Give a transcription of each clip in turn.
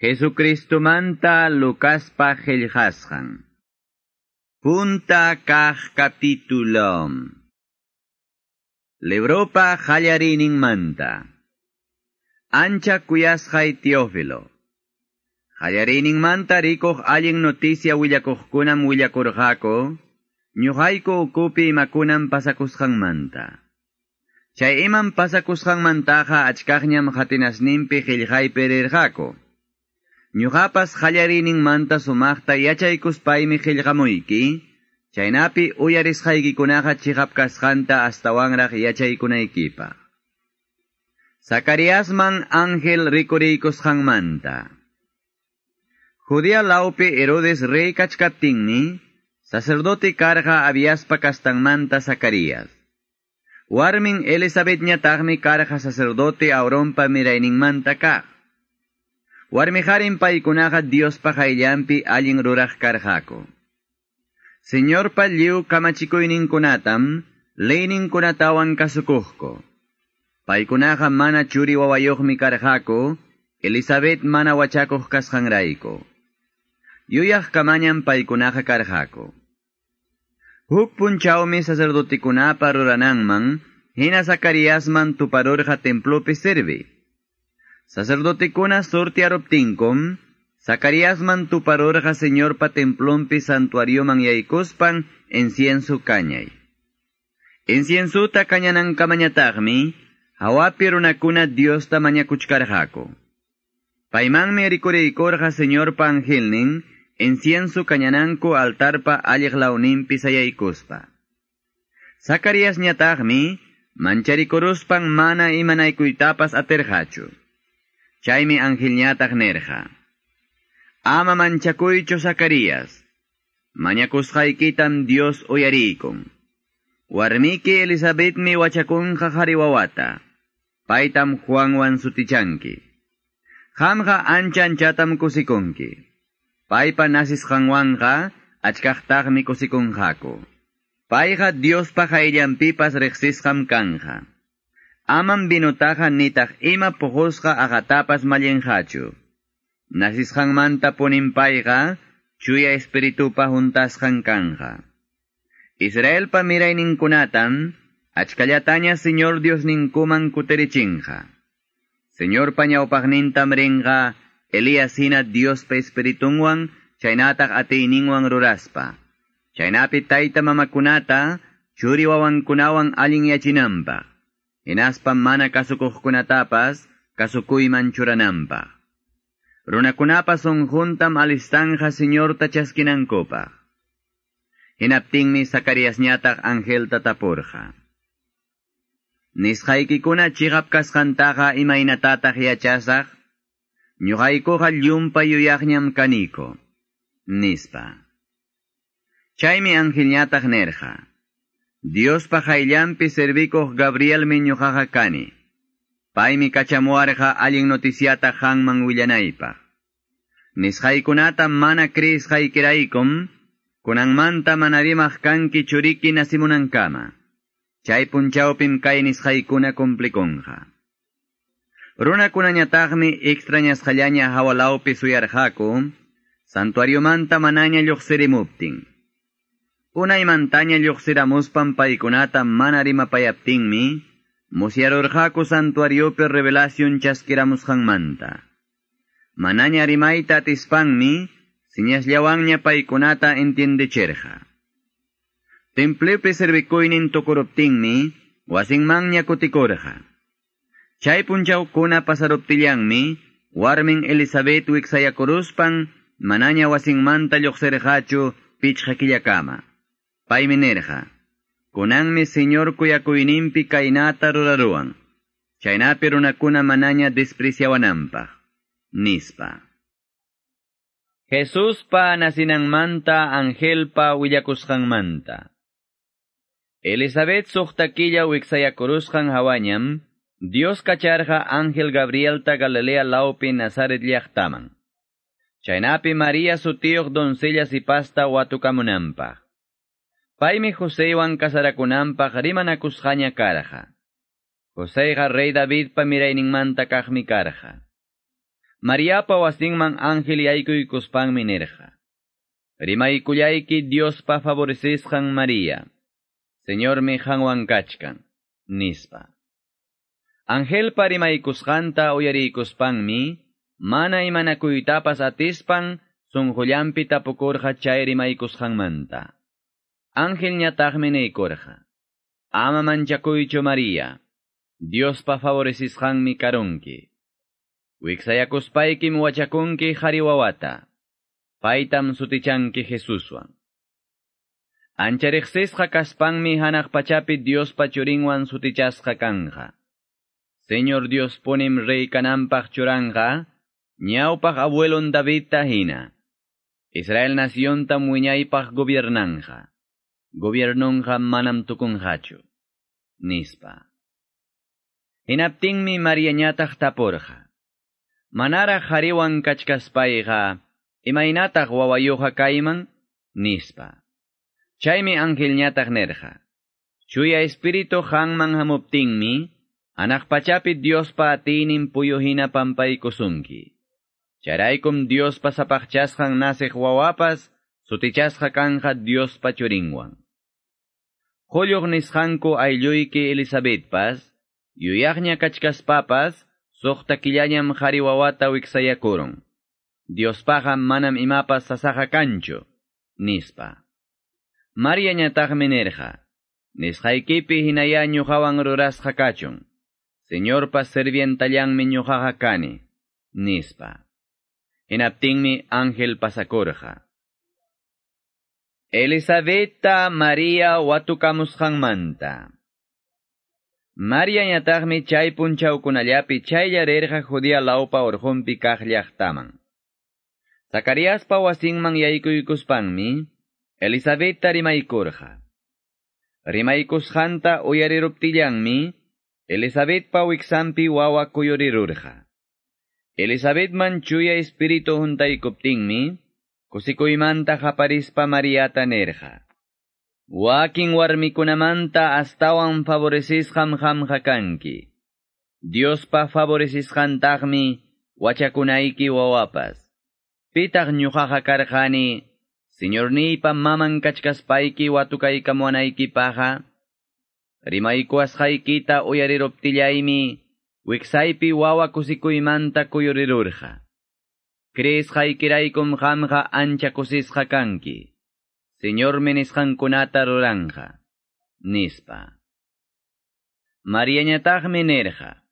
Jesucristo manta Lucaspa qillqasqan. Punta kaq capitulum. Libropa qallarining manta. Ancha kuyasqay Teófilo. Qallarining manta rikuq allin noticia willakuqkunam willakurqaku, ñuqayku ukupi imakunam pasakusqanmanta. Chay iman pasakusqanmantaqa achkaqñam qatinasninpi qillqaypi rirqaku. Ñuqapas qallariningmanta sumaqta yachaykuspaymi qillqamuyki, chaynapi uyarisqaykikunaqa chiqap kasqanta astawanraq yachaykunaykipaq. Zacariasman ángel rikuriykusqanmanta. Judía laupi Herodes rey sacerdote karqa Abiaspa kastanmanta Zacarias. Warmin Elizabeth ñataqmi karqa sacerdote Auronpa mirayninmanta kaq. Warmiharin paykunaqa Diospa qayllanpi allin ruraq karqaku. Señorpa lliw kamachikuyninkunatam leyninkunatawan kasukuqku. Paykunaqa mana churi wawayuqmi karqaku, Elizabeth mana wachakuq kasqanrayku. Yuyaq kamañam paykunaqa karqaku. Huk punchawmi sacerdotikunapa rurananman, hina Zacariasman tuparurqa templopi servi. Sacerdoticuna sortiaroptinkum, Zacariasman tuparorqa señorpa templompi santuarioman yaykuspan encienso cañay. Enciensuta cañanankamañataqmi, hawapi runakuna Diosta mañakuchkarqaku. Paymanmi rikuriykurqa señorpa angelnin, encienso cañananku altarpa alliqlawnimpi sayaykuspa. Zacarias ñataqmi, mancharikuruspang mana imanaykuytapas aterqachu. Chaymi angelñataq nerja. Ama manchakuychu Zacarías. Mañakusqaykitam Dios uyarikun. Warmiki Elizabethmi wachakunqa hariwawata. Paytam Juanwan sutichanki. Qamqa ancha anchatam kusikunki. Paypa nasisqanwanqa achkaqtaqmi kusikunqaku. Payqa Diospa qayllanpipas riqsisqam kanja. Aman binutaqa nitaq ima puqusqa aqatapas mallinqachu. Nasisqanmanta puninpayqa chuya espiritupa juntasqan kanja. Israelpa mirayninkunatam achkallataña Señor Dios ninkuman kuterichinqa. Señor pañawpaqnintam rinqa Elías hina Diospa espiritunwan chaynataq atiyninwan ruraspa. Chaynapi tayta mamakunata churi wawankunawan allin yachinanpaq. Inaspam mana kasukuqkunatapas kasukuyman churananpaq. Runakunapas unjuntam alistanja Señor tachaskinankupa. Hinaptinmi Zacarias ñataq angel tatapurja. Nisqaykikuna chigap kasqantaqa imaynatataq yachasaq, ñuqaykuqa llumpa yuyaqñam kaniko, nispa. Chaymi angelñataq nerja. Diospa qayllanpi servikuq Gabrielmi ñuqaqa kani. Paymi kachamuarqa allin noticiata hanman willanaypaq. Nisqaykunata mana kriisqaykiraykum, kunanmanta mana rimaq kanki churiki nasimunankama. Chay punchawpim kay nisqaykuna kumplikunqa. Runakunañataqmi extrañasqallaña hawalawpi suyarqaku, santuariomanta manaña lluqsirimuptin. Unaymantaña lluqsiramuspan paykunata mana rimapayaptinmi, musyarurqaku santuariopi revelación chaskiramusqanmanta. Manaña rimayta atispanmi, siñasllawanña paykunata entiendecherqa. Templepi servikuynin tukuruptinmi, wasinmanña kutikurqa. Chay punchawkuna pasaruptillanmi, warmin Elizabeth wiksayakuruspan, manaña wasinmanta lluqsirqachu pichqa killakama. Paymi nerqa. Kunanmi Señor kuyakuyninpi kaynata ruraruan. Chaynapi runakuna manaña despreciawananpaq. Nispa. Jesuspa nasinanmanta angelpa willakusqanmanta. Elizabeth suqtakilla wiksayakurusqan hawañam, Dios kacharqa ángel Gabrielta Galilea laupi Nazaret llaqtaman. Chaynapi María sutiyuq doncella sipasta watukamunanpaq. Paymi Josewan kasarakunanpaq rimanakusqaña karqa. Joseqa rey Davidpa mirayninmanta kaqmi karqa. Mariapa wasinman ángel yaykuy kuspanmi nerja. Rimaykullayki Diospa favorecesjan María. Señor mi hanwan kachkan, nispa. Angelpa rimaykusqanta uyariykuspanmi, mana imanakuytapas atispan, sunjullampi tapukurja chay rimaykusqanmanta. Ángel ñataqmi neykurja. Ama manchakuychu María. Diospa favorecisqanmi karunki. Wiksayakuspaykim wachakunki hariwawata. Paitam sutichanki Jesuswan. Anchariqsisqa kaspanmi hanaq pachapi Diospa churinwan sutichasqa kanja. Señor Dios ponim rey kananpaq churanja, ñawpaq abuelon David hina. Israel nación tam wiñaypaq gobiernanja. Gobiernonja manam tukunjachu. Nispa. Hinaptinmi Mariañataq taporja. Manara hariwan kachkaspayqa, imaynataq wawayuqa kayman, nispa. Chaymi angelñataq nerja. Chuya espíritu hanman hamuptinmi, anaqpachapi Diospa atinin puyuhina pampaykusunki. Charaykum Diospa sapaqchasqan nasiq wawapas, sutichasqa kanja Diospa churinwan. Julluq nisqanku aylluyki Elizabethpas, yuyaqña kachkaspapas, Sohta killañam hariwawata wiksayakurun. Diospaqa manam imapas sasaja kanchu, nispa. Maria ñataqmi nerja. Nisqaykipi hinaya ñuqawan rurasqa kachun. Señorpa servientallanmi ñuqaqa kani, nispa. Hinaptinmi ángel pasakurja. Elisabetta Maria watukamusqanmanta. Maria ñataqmi chay punchawkunallapi chaylla rirqa Judía laupa urjunpi kaq llaqtaman. Zacariaspa wasinman yaykuykuspanmi, Elisabetta rimaykurqa. Rimaykusqanta uyariruptillanmi, Elisabetpa wiksanpi wawa kuyurirurqa. Elisabetman chuya espiritu juntaykuptinmi, kusikuymanta haparispa Mariata nerqa. Wakin warmikunamanta astawan favorecisqam hamqa kanki. Diospa favorecisqantaqmi wachakunayki wawapas. Pitaq ñuqaqa karqani, Señorniypa maman kachkaspayki watukaykamuanaykipaqa, rimaykuasqaykita uyariruptillaymi, wiksaypi wawa kusikuymanta kuyurirurqa. Creesqaykiraykum hamqa ancha kusisqa kanki. Señor menisqankunata ruranja, nispa. Mariañataqmi nerja.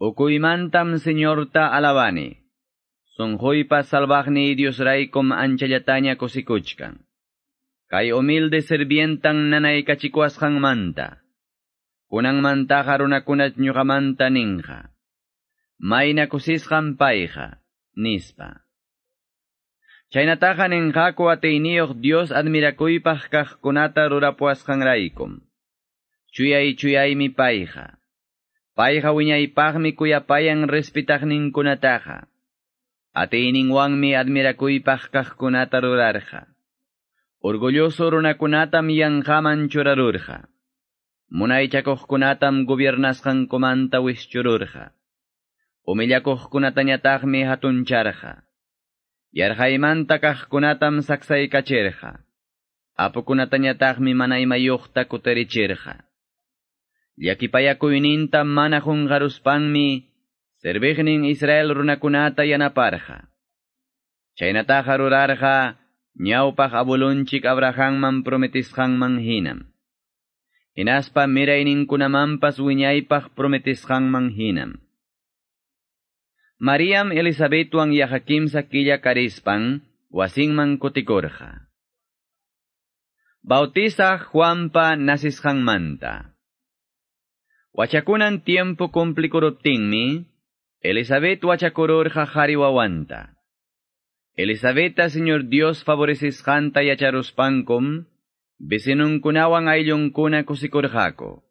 Ukuymantam Señorta alabani. Sonjoypa salvagni Dios raykom anchallataña kosikuchkan. Kay humilde servientan nanay kachikuasqan manta. Kunang mantaja runakunat ñuqamanta ninja. Mayna kusisqan payja, nispa. Chaynataqa ninqaku atayniyuq Dios admirakuypaq kaqkunata rurapuasqanraykum. Chuyay chuyaymi payqa. Payqa wiñaypaqmi kuyapayan respetaqninkunataqa. Atayninwanmi admirakuypaq kaqkunata rurarqa. Orgulloso runakunatam yanqaman churarurqa. Munaychakuqkunatam gobiernasqankumanta wischururqa. Umillakuqkunatañataqmi hatuncharqa. Yarhaymanta kaqkunatam saksaykachirqa. Apukunatañataqmi mana imayuqta kutarichirqa. Llakipayakuyninta mana hungaruspanmi serviqnin Israel runakunata yanaparqa. Chaynataqa rurarqa ñawpaq abulunchik Abrahamman prometisqanman hinam. Hinaspa mirayninkunamanpas wiñaypaq prometisqanman hinam. Mariam Elisabetuan yajakimsa killa karispan, wasinman kutikurja. Bautiza Juanpa nasisqanmanta. Wachakunan tiempo complikuruptinmi, Elizabeth wachakururja hariwawanta. Elizabeta Señor Dios favorecisjanta yacharuspankum, vecinunkunawan ayllunkuna kusikurjako.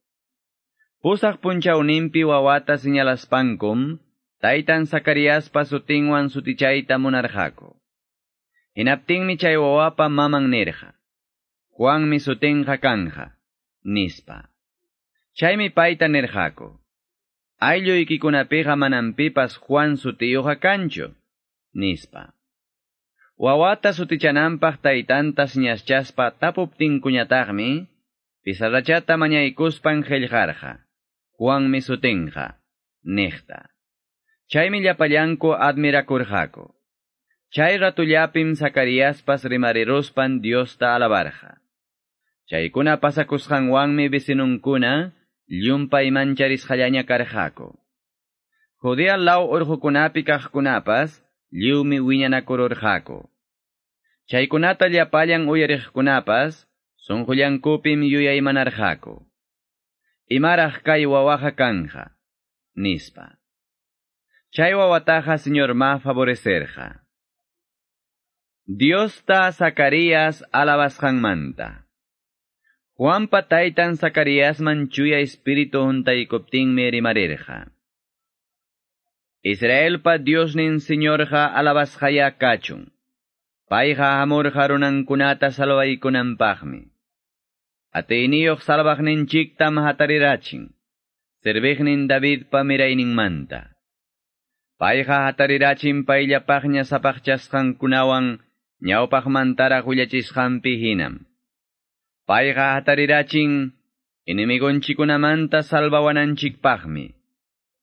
Pusaq punchawnimpi wawata señalaspankum, Taitan Zacarias pasutinwan sutichayta munarjako. Hinaptinmi chay wawapa mamang nirja. Juanmi sutinja kanja, nispa. Chaymi paita nirjako. aylluykikunapija manampipas Juan sutiyuqa kanchu, nispa. Wawata sutichananpaq taytanta ñaschaspa tapuptin kuñataqmi, pisarachata mañaykuspan qillqarqa, Juanmi sutinqa, niqta. Chaymi llapallanku admirakurqaku. Chay ratullapim rimariruspan Diosta alabarja. Chaykuna pasakusqanwanmi vecinunkuna llumpay mancharisqallaña karqaku. Judea law urqukunapi kaqkunapas lliwmi wiñanakururqaku. Chaykunata llapallan uyariqkunapas sunqullankupim yuyaymanarqaku. Imaraq kay wawaqa kanja, nispa. Chay wawataqa señor ma favorecerja. Dios ta Zacarías alabasqanmanta. Juanpa taytan Zacarías manchuya espíritu juntaykuptinmi rimarirqa. Israelpa Diosnin Señorja alabasqaya kachun. Payqa amurqa runankunata salvaykunanpaqmi. Ateiniyuq salvaqninchiktam hatarirachin. Serviqnin Davidpa mirayninmanta. Payqa hatarirachin payllapaqña sapaqchasqankunawan ñawpaqmantara hullachisqanpi hinam. Payqa hatarirachin inimigunchikunamanta salvawananchikpaqmi.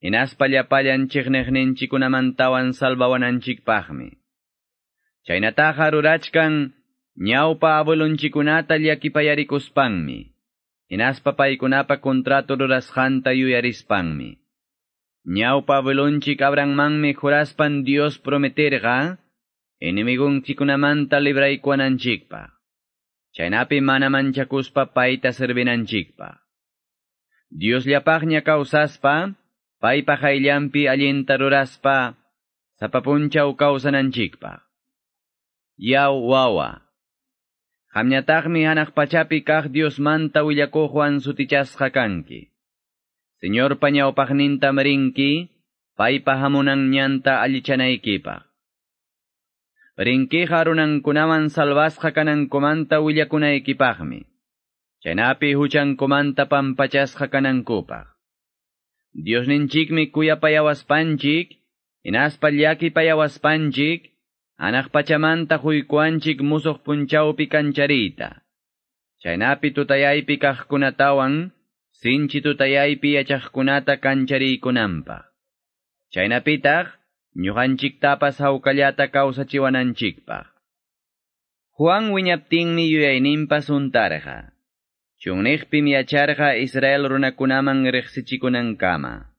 Hinaspa llapallanchikneqninchikunamantawan salvawananchikpaqmi. Chaynataqa rurachkan ñawpa abuelunchikunata llakipayarikuspanmi. Hinaspa paykunapa kontratu rurasqanta yuyarispanmi. Ñawpa abuelunchik Abrahammanmi juraspan Dios prometerqa, enemigunchikunamanta libraykuananchikpaq. Chaynapi mana manchakuspa payta servinanchikpaq. Dios llapaqña kawsaspa, paypa hayllampi allinta ruraspa, sapapunchaw kawsananchikpaq. Yaw wawa. Qamñataqmi hanaq pachapi kaq Diosmanta willakuqwan sutichasqa kanki. Señor pañawpaqninta marinki, paypa hamunan ñanta allichanaykipaq. Rinkiqa runankunaman salvasqa kanankumanta willakunaykipaqmi. Chaynapi huchankumanta pampachasqa kanankupaq. Diosninchikmi kuyapayawaspanchik, hinaspa llakipayawaspanchik, anaq pachamanta huykuanchik musuq punchawpi kancharita. Chaynapi tutayaypi kaqkunatawan, sinchi tutayaypi yachaqkunata kanchariykunanpaq. Chaynapitaq, ñuqanchiktapas hawkallata kawsachiwananchikpaq. Juan wiñaptinmi yuyayninpas untarqa. Chunniqpim yacharqa Israel runakunaman riqsichikunankama.